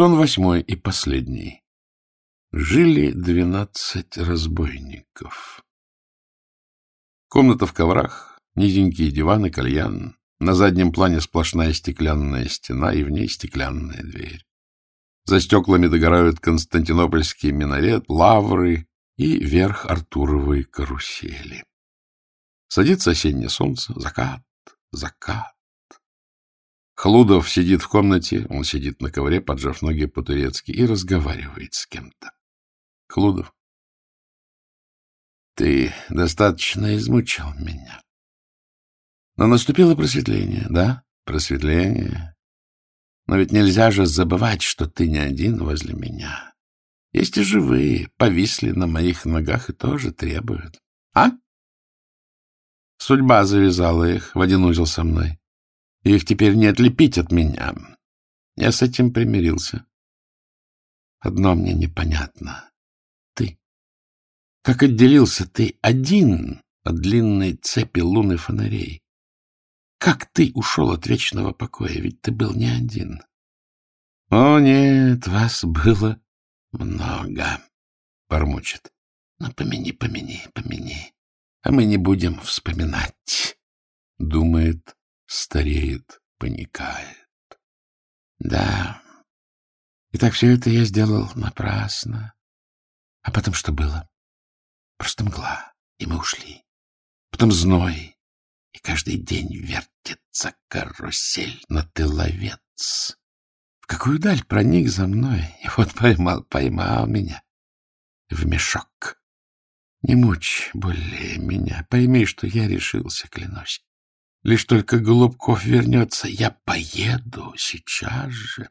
Сон восьмой и последний. Жили двенадцать разбойников. Комната в коврах, низенькие диваны, кальян. На заднем плане сплошная стеклянная стена и в ней стеклянная дверь. За стеклами догорают константинопольский минарет, лавры и верх Артуровой карусели. Садится осеннее солнце, закат, закат. Хлудов сидит в комнате, он сидит на ковре, поджав ноги по-турецки, и разговаривает с кем-то. Хлудов. Ты достаточно измучил меня. Но наступило просветление, да, просветление. Но ведь нельзя же забывать, что ты не один возле меня. Есть и живые, повисли на моих ногах и тоже требуют. А? Судьба завязала их в один узел со мной. Их теперь не отлепить от меня. Я с этим примирился. Одно мне непонятно. Ты. Как отделился ты один от длинной цепи луны фонарей? Как ты ушел от вечного покоя? Ведь ты был не один. О, нет, вас было много, — бормочет. Ну, помяни, помяни, помяни. А мы не будем вспоминать, — думает стареет, паникает. Да, и так все это я сделал напрасно. А потом что было? Просто мгла, и мы ушли. Потом зной, и каждый день вертится карусель на тыловец. В какую даль проник за мной, и вот поймал, поймал меня в мешок. Не мучь более меня, пойми, что я решился, клянусь. Лишь только Голубков вернется, я поеду сейчас же.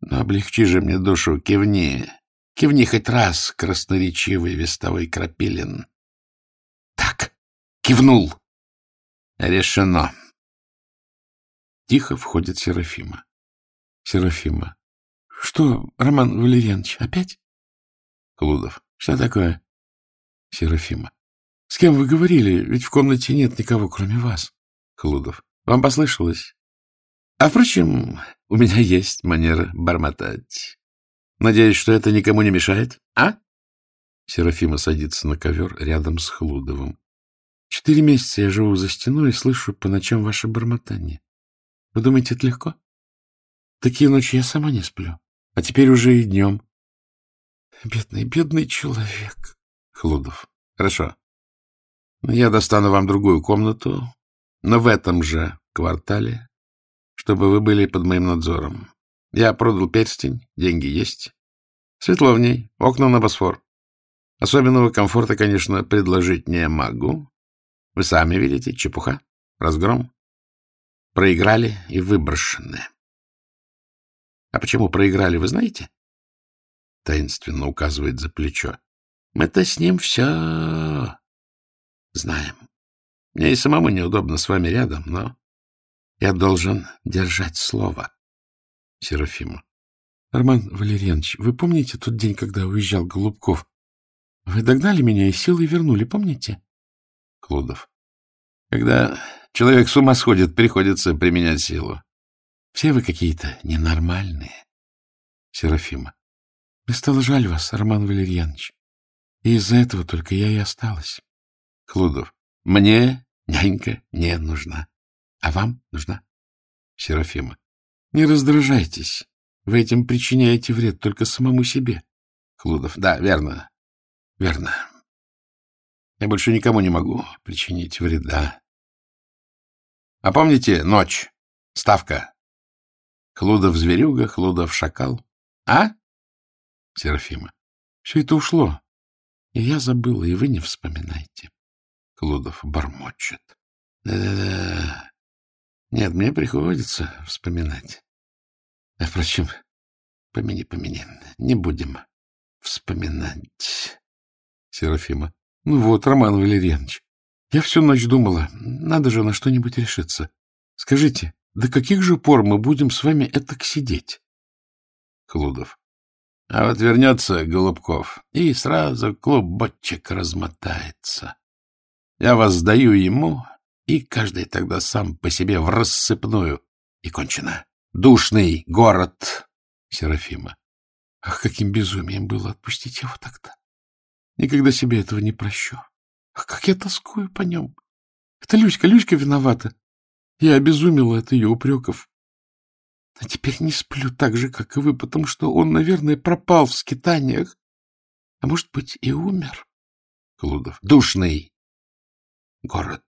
Но облегчи же мне душу, кивни. Кивни хоть раз, красноречивый вестовой Крапилин. Так, кивнул. Решено. Тихо входит Серафима. Серафима. Что, Роман Валерьянович, опять? Клудов. Что такое? Серафима. — С кем вы говорили? Ведь в комнате нет никого, кроме вас. Хлудов. — Вам послышалось? А, впрочем, у меня есть манера бормотать. Надеюсь, что это никому не мешает, а? Серафима садится на ковер рядом с Хлудовым. Четыре месяца я живу за стеной и слышу по ночам ваше бормотание. Вы думаете, это легко? Такие ночи я сама не сплю. А теперь уже и днем. Бедный, бедный человек. Хлудов. Хорошо. Я достану вам другую комнату, но в этом же квартале, чтобы вы были под моим надзором. Я продал перстень, деньги есть. Светло в ней, окна на Босфор. Особенного комфорта, конечно, предложить не могу. Вы сами видите, чепуха, разгром. Проиграли и выброшены. А почему проиграли, вы знаете? Таинственно указывает за плечо. Мы-то с ним все Знаем. Мне и самому неудобно с вами рядом, но я должен держать слово. Серафима. Роман Валерьянович, вы помните тот день, когда уезжал Голубков? Вы догнали меня и силой вернули, помните? Клудов. Когда человек с ума сходит, приходится применять силу. Все вы какие-то ненормальные. Серафима. Мне стало жаль вас, Роман Валерьянович. И из-за этого только я и осталась. Хлудов. Мне нянька не нужна. А вам нужна? Серафима. Не раздражайтесь. Вы этим причиняете вред только самому себе. Хлудов. Да, верно. Верно. Я больше никому не могу причинить вреда. А помните ночь? Ставка. Хлудов зверюга, Хлудов шакал. А? Серафима. Все это ушло. И я забыла, и вы не вспоминайте. Клудов бормочет. Да-да-да. Нет, мне приходится вспоминать. А, впрочем, помяни, помяни. Не будем вспоминать. Серафима. Ну вот, Роман Валерьянович, я всю ночь думала, надо же на что-нибудь решиться. Скажите, до каких же пор мы будем с вами этак сидеть? Клудов. А вот вернется Голубков, и сразу клубочек размотается. Я вас сдаю ему, и каждый тогда сам по себе в рассыпную. И кончено. Душный город Серафима. Ах, каким безумием было отпустить его тогда. Никогда себе этого не прощу. Ах, как я тоскую по нем. Это Люська, Люська виновата. Я обезумела от ее упреков. А теперь не сплю так же, как и вы, потому что он, наверное, пропал в скитаниях. А может быть, и умер. Клудов. Душный город.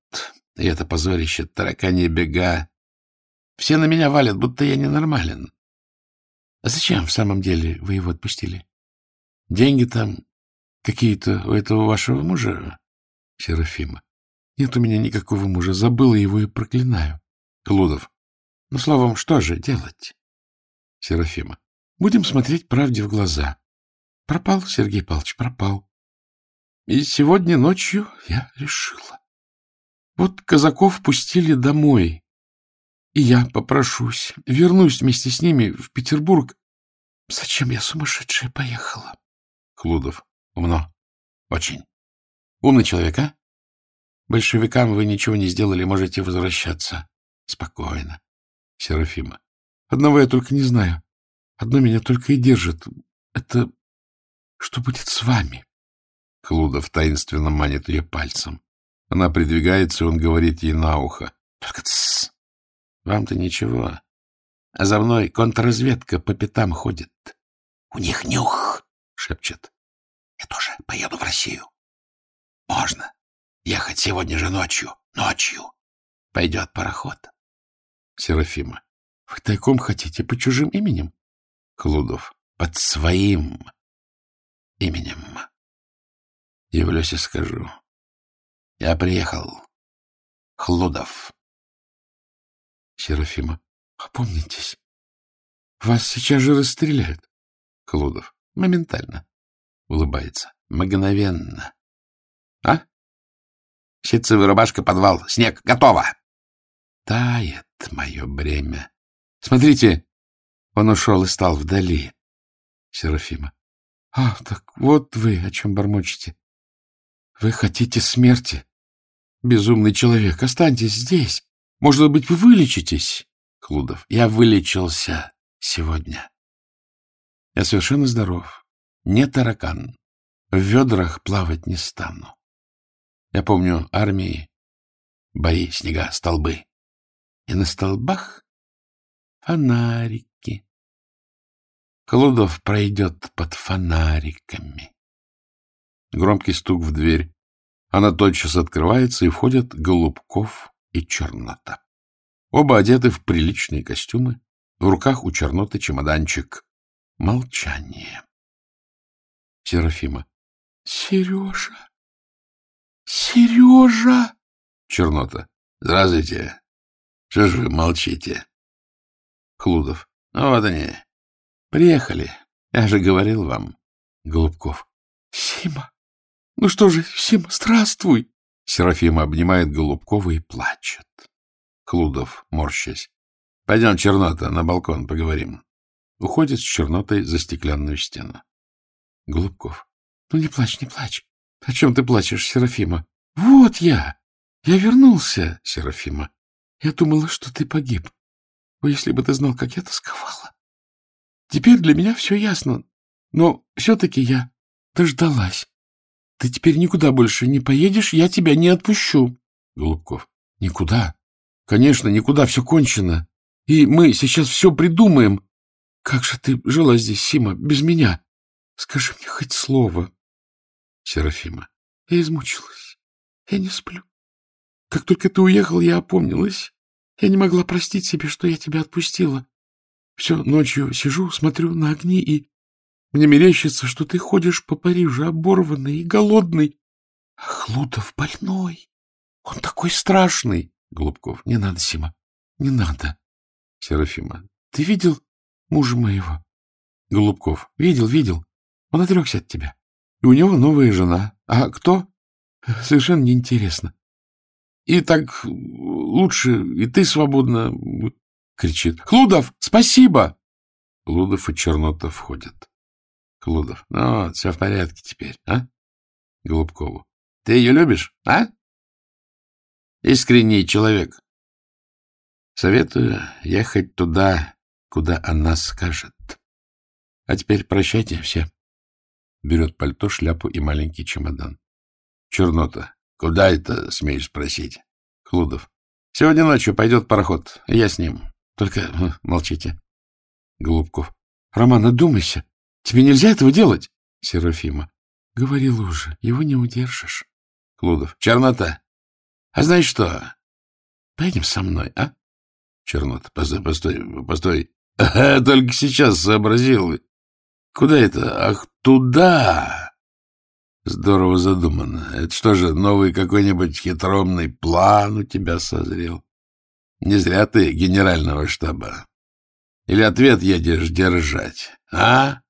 И это позорище, тараканье бега. Все на меня валят, будто я ненормален. А зачем в самом деле вы его отпустили? Деньги там какие-то у этого вашего мужа? Серафима. Нет у меня никакого мужа. Забыла его и проклинаю. Клудов. Ну, словом, что же делать? Серафима. Будем смотреть правде в глаза. Пропал, Сергей Павлович, пропал. И сегодня ночью я решила. Вот казаков пустили домой, и я попрошусь, вернусь вместе с ними в Петербург. Зачем я сумасшедшая поехала? Хлудов. Умно. Очень. Умный человек, а? Большевикам вы ничего не сделали, можете возвращаться. Спокойно. Серафима. Одного я только не знаю. Одно меня только и держит. Это что будет с вами? Хлудов таинственно манит ее пальцем. Она придвигается, он говорит ей на ухо. — Только! Вам-то ничего. А за мной контрразведка по пятам ходит. — У них нюх! — шепчет. — Я тоже поеду в Россию. Можно ехать сегодня же ночью. Ночью. Пойдет пароход. Серафима. — Вы тайком хотите по чужим именем? Клудов. — Под своим именем. Явлюсь и скажу. Я приехал. Хлудов. Серафима. Опомнитесь. Вас сейчас же расстреляют. Хлудов. Моментально. Улыбается. Мгновенно. А? Ситцевый рубашка, подвал. Снег. Готово. Тает мое бремя. Смотрите. Он ушел и стал вдали. Серафима. А, так вот вы о чем бормочете. Вы хотите смерти? Безумный человек, останьтесь здесь. Может быть, вы вылечитесь? Клудов. Я вылечился сегодня. Я совершенно здоров. Не таракан. В ведрах плавать не стану. Я помню армии, бои, снега, столбы. И на столбах фонарики. Клудов пройдет под фонариками. Громкий стук в дверь. Она тотчас открывается, и входят Голубков и Чернота. Оба одеты в приличные костюмы. В руках у Черноты чемоданчик. Молчание. Серафима. — Сережа! Сережа! Чернота. — Здравствуйте. Что ж вы молчите? Хлудов. — Ну вот они. Приехали. Я же говорил вам. Голубков. — Сима! Ну что же, Сима, здравствуй! Серафима обнимает Голубкова и плачет. Хлудов, морщась. — Пойдем, Чернота, на балкон поговорим. Уходит с Чернотой за стеклянную стену. Голубков. — Ну не плачь, не плачь. О чем ты плачешь, Серафима? — Вот я! Я вернулся, Серафима. Я думала, что ты погиб. О, если бы ты знал, как я тосковала. Теперь для меня все ясно. Но все-таки я дождалась. Ты теперь никуда больше не поедешь, я тебя не отпущу. Голубков. Никуда. Конечно, никуда, все кончено. И мы сейчас все придумаем. Как же ты жила здесь, Сима, без меня? Скажи мне хоть слово. Серафима. Я измучилась. Я не сплю. Как только ты уехал, я опомнилась. Я не могла простить себе, что я тебя отпустила. Все ночью сижу, смотрю на огни и мне мерещится, что ты ходишь по Парижу оборванный и голодный. А Хлудов больной. Он такой страшный. Голубков. Не надо, Сима. Не надо. Серафима. Ты видел мужа моего? Голубков. Видел, видел. Он отрекся от тебя. И у него новая жена. А кто? Совершенно неинтересно. И так лучше, и ты свободно, кричит. Хлудов, спасибо! Хлудов и Чернота входят. Хлудов. Ну, все в порядке теперь, а? Голубкову. Ты ее любишь, а? Искренний человек. Советую ехать туда, куда она скажет. А теперь прощайте все. Берет пальто, шляпу и маленький чемодан. Чернота. Куда это, смею спросить? Хлудов. Сегодня ночью пойдет пароход. Я с ним. Только молчите. Голубков. Роман, одумайся. Тебе нельзя этого делать. Серафима. Говорил уже, его не удержишь. Клудов. Чернота. А знаешь что? Поедем со мной, а? Чернота. Постой, постой, постой. Только сейчас сообразил. Куда это? Ах, туда! Здорово задумано. Это что же, новый какой-нибудь хитромный план у тебя созрел? Не зря ты генерального штаба. Или ответ едешь держать, а?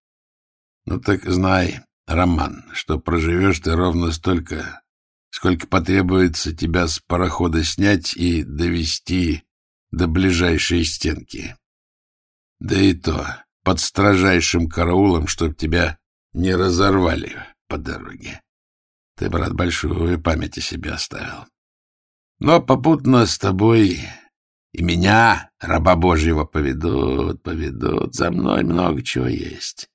Ну так знай, Роман, что проживешь ты ровно столько, сколько потребуется тебя с парохода снять и довести до ближайшей стенки. Да и то под строжайшим караулом, чтоб тебя не разорвали по дороге. Ты, брат, большую память о себе оставил. Но попутно с тобой и меня, раба Божьего, поведут, поведут. За мной много чего есть.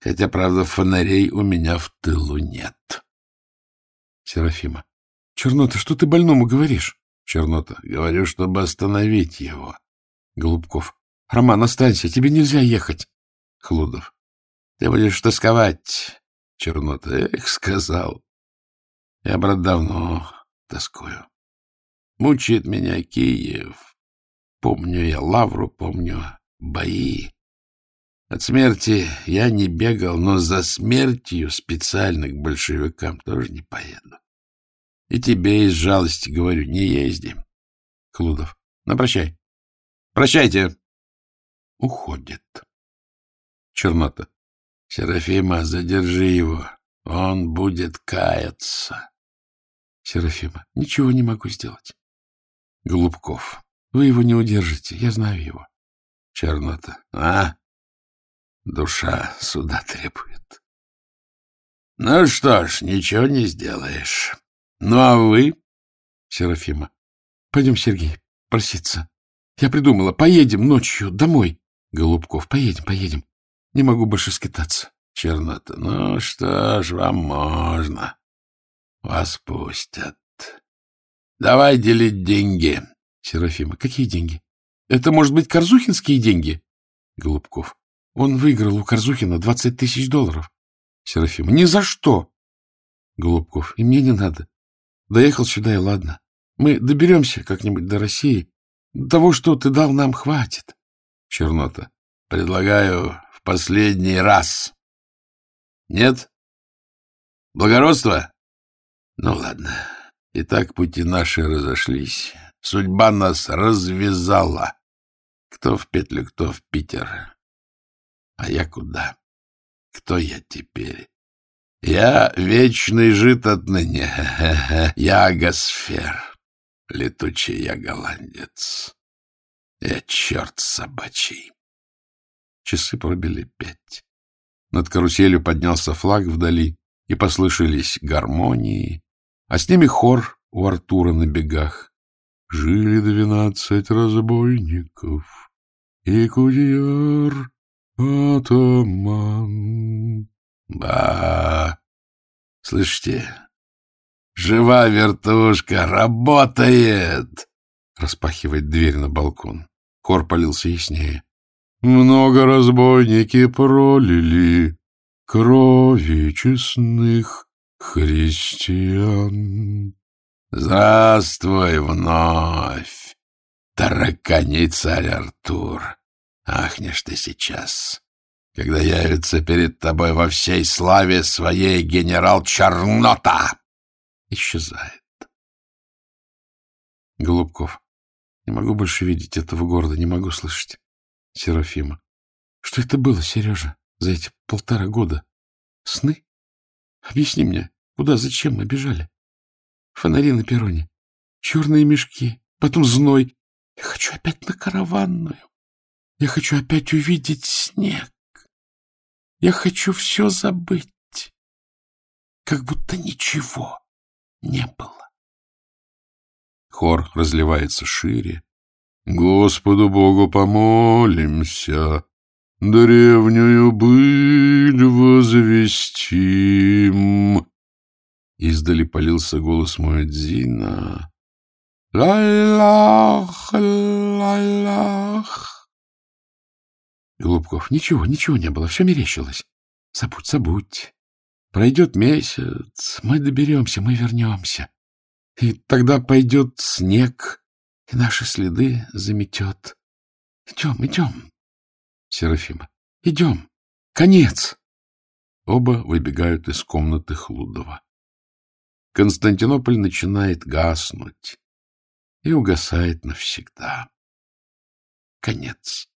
Хотя, правда, фонарей у меня в тылу нет. Серафима. Чернота, что ты больному говоришь? Чернота. Говорю, чтобы остановить его. Голубков. Роман, останься, тебе нельзя ехать. Хлудов. Ты будешь тосковать. Чернота. Эх, сказал. Я, брат, давно тоскую. Мучает меня Киев. Помню я Лавру, помню бои. От смерти я не бегал, но за смертью специально к большевикам тоже не поеду. И тебе из жалости говорю, не езди. Хлудов. Ну, прощай. Прощайте. Уходит. Чернота. Серафима, задержи его. Он будет каяться. Серафима. Ничего не могу сделать. Голубков. Вы его не удержите, я знаю его. Чернота. А? Душа суда требует. Ну что ж, ничего не сделаешь. Ну а вы? Серафима. Пойдем, Сергей, проситься. Я придумала, поедем ночью домой. Голубков, поедем, поедем. Не могу больше скитаться. Чернота. Ну что ж, вам можно. Вас пустят. Давай делить деньги. Серафима. Какие деньги? Это, может быть, корзухинские деньги? Голубков. Он выиграл у Корзухина двадцать тысяч долларов. Серафима. Ни за что. Голубков. И мне не надо. Доехал сюда, и ладно. Мы доберемся как-нибудь до России. Того, что ты дал, нам хватит. Чернота. Предлагаю в последний раз. Нет? Благородство? Ну, ладно. Итак, пути наши разошлись. Судьба нас развязала. Кто в петлю, кто в Питер. А я куда? Кто я теперь? Я вечный жит отныне. Я Гасфер, летучий я голландец. Я черт собачий. Часы пробили пять. Над каруселью поднялся флаг вдали, и послышались гармонии, а с ними хор у Артура на бегах. Жили двенадцать разбойников, и кудьер атаман. Ба! Слышите? Жива вертушка, работает! Распахивает дверь на балкон. Хор полился яснее. Много разбойники пролили крови честных христиан. Здравствуй вновь, тараканий царь Артур. Ахнешь ты сейчас, когда явится перед тобой во всей славе своей генерал Чернота. Исчезает. Голубков. Не могу больше видеть этого города, не могу слышать. Серафима. Что это было, Сережа, за эти полтора года? Сны? Объясни мне, куда, зачем мы бежали? Фонари на перроне, черные мешки, потом зной. Я хочу опять на караванную. Я хочу опять увидеть снег. Я хочу все забыть, как будто ничего не было. Хор разливается шире. Господу Богу помолимся. древнюю быль возвестим. Издали полился голос Муэдзина. Лайлах, лайлах. Голубков, ничего, ничего не было, все мерещилось. Забудь, забудь. Пройдет месяц, мы доберемся, мы вернемся. И тогда пойдет снег, и наши следы заметет. Идем, идем. Серафима. Идем. Конец. Оба выбегают из комнаты Хлудова. Константинополь начинает гаснуть и угасает навсегда. Конец.